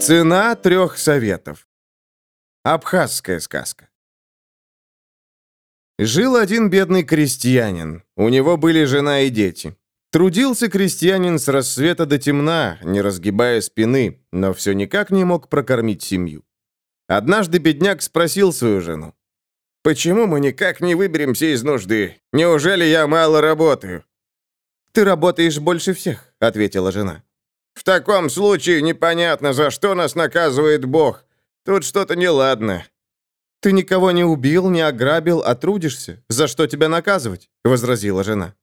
Цена трех советов. Абхазская сказка. Жил один бедный крестьянин. У него были жена и дети. Трудился крестьянин с рассвета до темна, не разгибая спины, но все никак не мог прокормить семью. Однажды бедняк спросил свою жену. «Почему мы никак не выберемся из нужды? Неужели я мало работаю?» «Ты работаешь больше всех», — ответила жена. «В таком случае непонятно, за что нас наказывает Бог. Тут что-то неладно». «Ты никого не убил, не ограбил, а трудишься. За что тебя наказывать?» — возразила жена.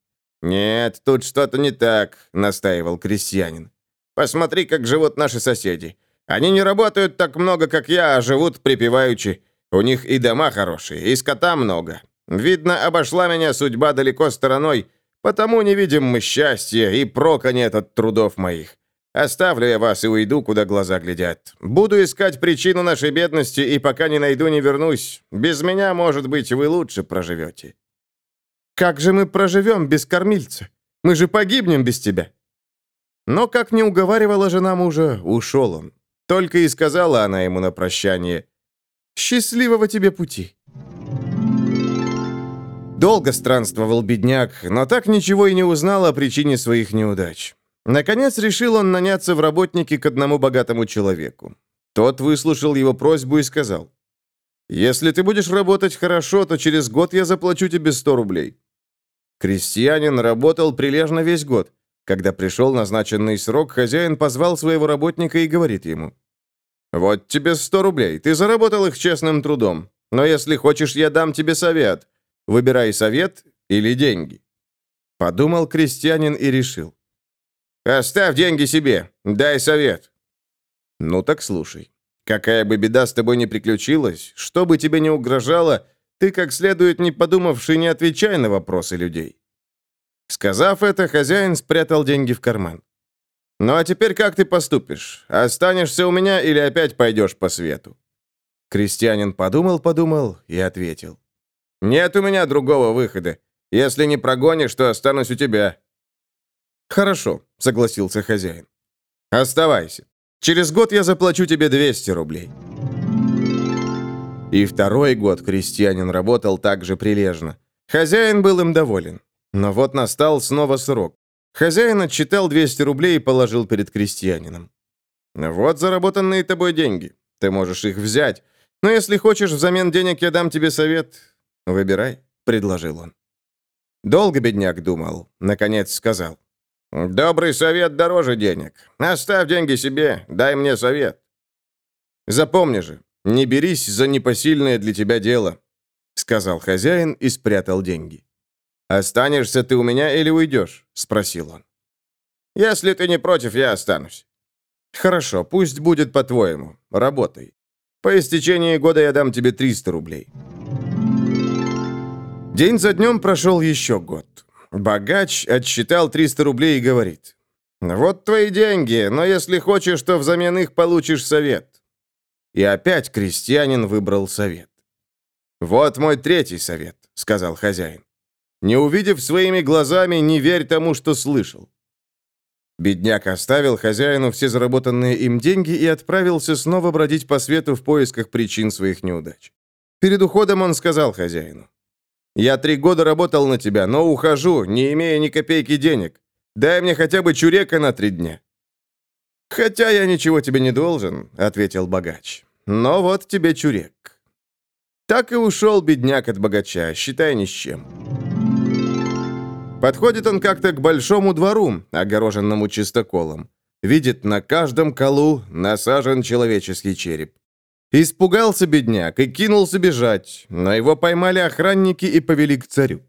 «Нет, тут что-то не так», — настаивал крестьянин. «Посмотри, как живут наши соседи. Они не работают так много, как я, а живут припеваючи. У них и дома хорошие, и скота много. Видно, обошла меня судьба далеко стороной, потому не видим мы счастья, и прока нет от трудов моих. Оставлю я вас и уйду, куда глаза глядят. Буду искать причину нашей бедности, и пока не найду, не вернусь. Без меня, может быть, вы лучше проживете». «Как же мы проживем без кормильца? Мы же погибнем без тебя». Но, как не уговаривала жена мужа, ушел он. Только и сказала она ему на прощание – Счастливого тебе пути!» Долго странствовал бедняк, но так ничего и не узнал о причине своих неудач. Наконец решил он наняться в работники к одному богатому человеку. Тот выслушал его просьбу и сказал, «Если ты будешь работать хорошо, то через год я заплачу тебе 100 рублей». Крестьянин работал прилежно весь год. Когда пришел назначенный срок, хозяин позвал своего работника и говорит ему, «Вот тебе 100 рублей. Ты заработал их честным трудом. Но если хочешь, я дам тебе совет. Выбирай совет или деньги». Подумал крестьянин и решил. «Оставь деньги себе. Дай совет». «Ну так слушай. Какая бы беда с тобой ни приключилась, что бы тебе ни угрожало, ты как следует не подумавши не отвечай на вопросы людей». Сказав это, хозяин спрятал деньги в карман. Ну а теперь как ты поступишь? Останешься у меня или опять пойдешь по свету?» Крестьянин подумал-подумал и ответил. «Нет у меня другого выхода. Если не прогонишь, то останусь у тебя». «Хорошо», — согласился хозяин. «Оставайся. Через год я заплачу тебе 200 рублей». И второй год крестьянин работал так же прилежно. Хозяин был им доволен. Но вот настал снова срок. Хозяин отчитал 200 рублей и положил перед крестьянином. «Вот заработанные тобой деньги. Ты можешь их взять. Но если хочешь, взамен денег я дам тебе совет. Выбирай», — предложил он. Долго бедняк думал. Наконец сказал. «Добрый совет дороже денег. Оставь деньги себе, дай мне совет». «Запомни же, не берись за непосильное для тебя дело», — сказал хозяин и спрятал деньги. «Останешься ты у меня или уйдешь?» — спросил он. «Если ты не против, я останусь». «Хорошо, пусть будет по-твоему. Работай. По истечении года я дам тебе 300 рублей». День за днем прошел еще год. Богач отсчитал 300 рублей и говорит. «Вот твои деньги, но если хочешь, то взамен их получишь совет». И опять крестьянин выбрал совет. «Вот мой третий совет», — сказал хозяин. Не увидев своими глазами, не верь тому, что слышал. Бедняк оставил хозяину все заработанные им деньги и отправился снова бродить по свету в поисках причин своих неудач. Перед уходом он сказал хозяину. «Я три года работал на тебя, но ухожу, не имея ни копейки денег. Дай мне хотя бы чурека на три дня». «Хотя я ничего тебе не должен», — ответил богач. «Но вот тебе чурек». Так и ушел бедняк от богача, считай ни с чем. Подходит он как-то к большому двору, огороженному чистоколом. Видит, на каждом колу насажен человеческий череп. Испугался бедняк и кинулся бежать, но его поймали охранники и повели к царю.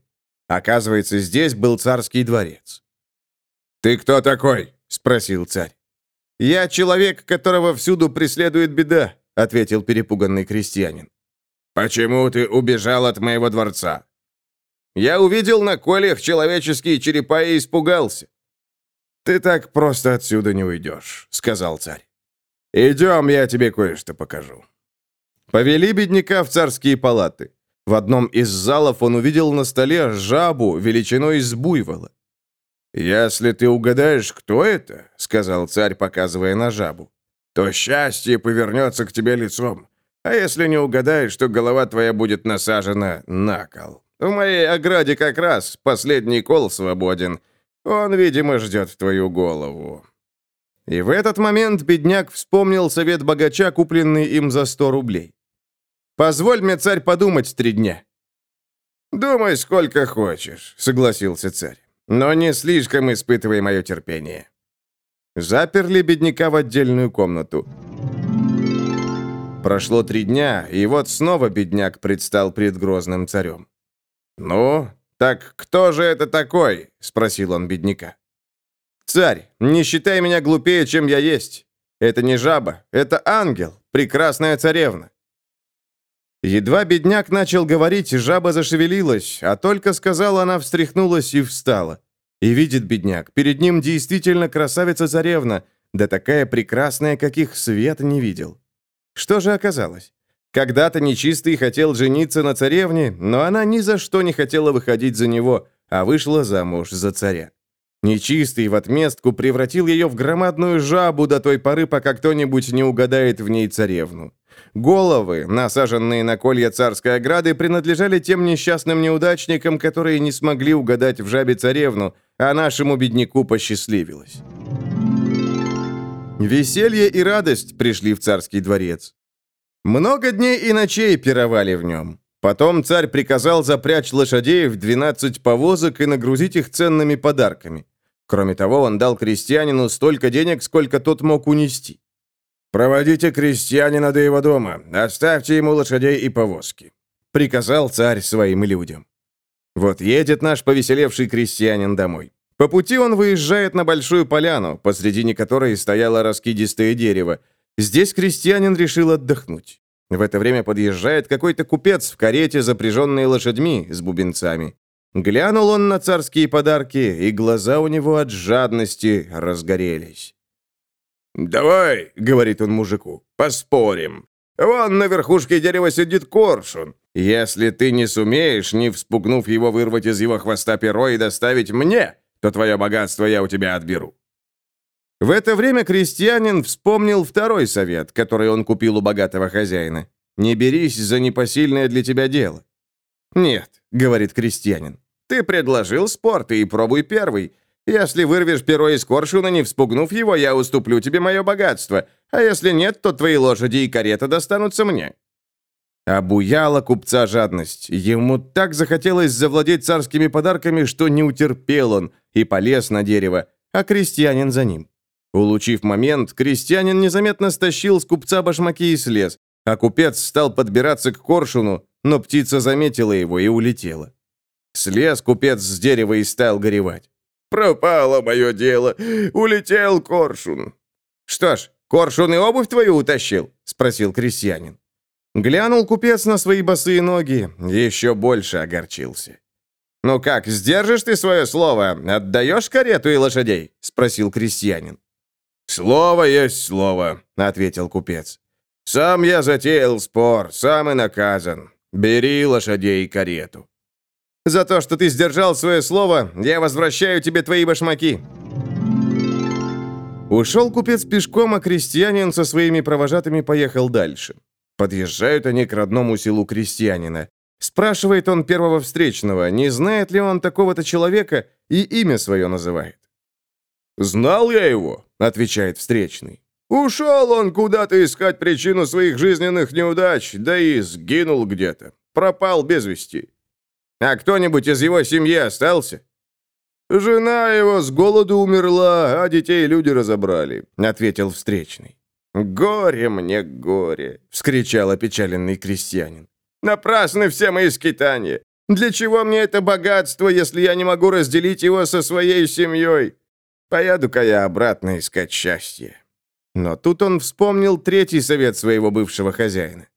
Оказывается, здесь был царский дворец. «Ты кто такой?» — спросил царь. «Я человек, которого всюду преследует беда», — ответил перепуганный крестьянин. «Почему ты убежал от моего дворца?» Я увидел на колях человеческие черепа и испугался. «Ты так просто отсюда не уйдешь», — сказал царь. «Идем, я тебе кое-что покажу». Повели бедняка в царские палаты. В одном из залов он увидел на столе жабу величиной с буйвола. «Если ты угадаешь, кто это, — сказал царь, показывая на жабу, — то счастье повернется к тебе лицом. А если не угадаешь, то голова твоя будет насажена на кол. В моей ограде как раз последний кол свободен. Он, видимо, ждет твою голову». И в этот момент бедняк вспомнил совет богача, купленный им за сто рублей. «Позволь мне, царь, подумать три дня». «Думай, сколько хочешь», — согласился царь. «Но не слишком испытывай мое терпение». Заперли бедняка в отдельную комнату. Прошло три дня, и вот снова бедняк предстал пред грозным царем. «Ну, так кто же это такой?» — спросил он бедняка. «Царь, не считай меня глупее, чем я есть. Это не жаба, это ангел, прекрасная царевна». Едва бедняк начал говорить, жаба зашевелилась, а только сказала, она встряхнулась и встала. И видит бедняк, перед ним действительно красавица-царевна, да такая прекрасная, каких свет не видел. Что же оказалось? Когда-то нечистый хотел жениться на царевне, но она ни за что не хотела выходить за него, а вышла замуж за царя. Нечистый в отместку превратил ее в громадную жабу до той поры, пока кто-нибудь не угадает в ней царевну. Головы, насаженные на колья царской ограды, принадлежали тем несчастным неудачникам, которые не смогли угадать в жабе царевну, а нашему бедняку посчастливилось. Веселье и радость пришли в царский дворец. Много дней и ночей пировали в нем. Потом царь приказал запрячь лошадей в 12 повозок и нагрузить их ценными подарками. Кроме того, он дал крестьянину столько денег, сколько тот мог унести. «Проводите крестьянина до его дома, оставьте ему лошадей и повозки», — приказал царь своим людям. Вот едет наш повеселевший крестьянин домой. По пути он выезжает на большую поляну, посредине которой стояло раскидистое дерево. Здесь крестьянин решил отдохнуть. В это время подъезжает какой-то купец в карете, запряженной лошадьми с бубенцами. Глянул он на царские подарки, и глаза у него от жадности разгорелись. «Давай», — говорит он мужику, — «поспорим. Вон на верхушке дерева сидит коршун. Если ты не сумеешь, не вспугнув его, вырвать из его хвоста перо и доставить мне, то твое богатство я у тебя отберу». В это время крестьянин вспомнил второй совет, который он купил у богатого хозяина. «Не берись за непосильное для тебя дело». «Нет», — говорит крестьянин, — «ты предложил спорт и пробуй первый. Если вырвешь перо из коршуна, не вспугнув его, я уступлю тебе мое богатство, а если нет, то твои лошади и карета достанутся мне». Обуяла купца жадность. Ему так захотелось завладеть царскими подарками, что не утерпел он и полез на дерево, а крестьянин за ним. Улучив момент, крестьянин незаметно стащил с купца башмаки и слез, а купец стал подбираться к коршуну, но птица заметила его и улетела. Слез купец с дерева и стал горевать. «Пропало мое дело! Улетел коршун!» «Что ж, коршун и обувь твою утащил?» — спросил крестьянин. Глянул купец на свои босые ноги, еще больше огорчился. «Ну как, сдержишь ты свое слово? Отдаешь карету и лошадей?» — спросил крестьянин. «Слово есть слово», — ответил купец. «Сам я затеял спор, сам и наказан. Бери лошадей и карету». «За то, что ты сдержал свое слово, я возвращаю тебе твои башмаки». Ушел купец пешком, а крестьянин со своими провожатыми поехал дальше. Подъезжают они к родному селу крестьянина. Спрашивает он первого встречного, не знает ли он такого-то человека, и имя свое называет. «Знал я его», — отвечает встречный. «Ушел он куда-то искать причину своих жизненных неудач, да и сгинул где-то. Пропал без вести. А кто-нибудь из его семьи остался?» «Жена его с голоду умерла, а детей люди разобрали», — ответил встречный. «Горе мне, горе!» — вскричал опечаленный крестьянин. «Напрасны все мои скитания! Для чего мне это богатство, если я не могу разделить его со своей семьей? Поеду-ка я обратно искать счастье». Но тут он вспомнил третий совет своего бывшего хозяина.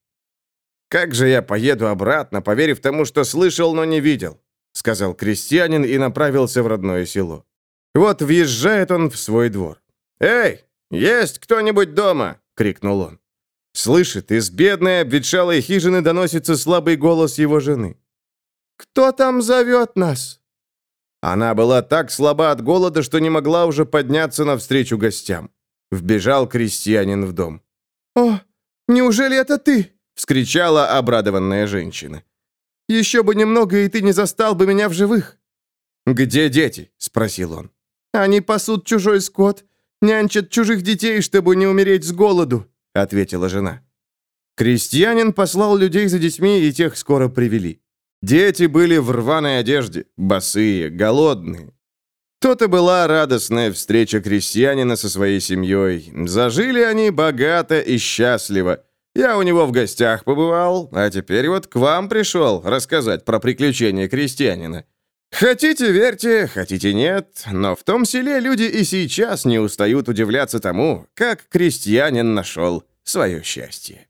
«Как же я поеду обратно, поверив тому, что слышал, но не видел?» — сказал крестьянин и направился в родное село. Вот въезжает он в свой двор. «Эй, «Есть кто-нибудь дома?» — крикнул он. Слышит, из бедной обветшалой хижины доносится слабый голос его жены. «Кто там зовет нас?» Она была так слаба от голода, что не могла уже подняться навстречу гостям. Вбежал крестьянин в дом. «О, неужели это ты?» — вскричала обрадованная женщина. «Еще бы немного, и ты не застал бы меня в живых». «Где дети?» — спросил он. «Они пасут чужой скот, нянчат чужих детей, чтобы не умереть с голоду», — ответила жена. Крестьянин послал людей за детьми, и тех скоро привели. Дети были в рваной одежде, босые, голодные. То-то была радостная встреча крестьянина со своей семьей. Зажили они богато и счастливо. Я у него в гостях побывал, а теперь вот к вам пришел рассказать про приключения крестьянина. Хотите, верьте, хотите, нет, но в том селе люди и сейчас не устают удивляться тому, как крестьянин нашел свое счастье.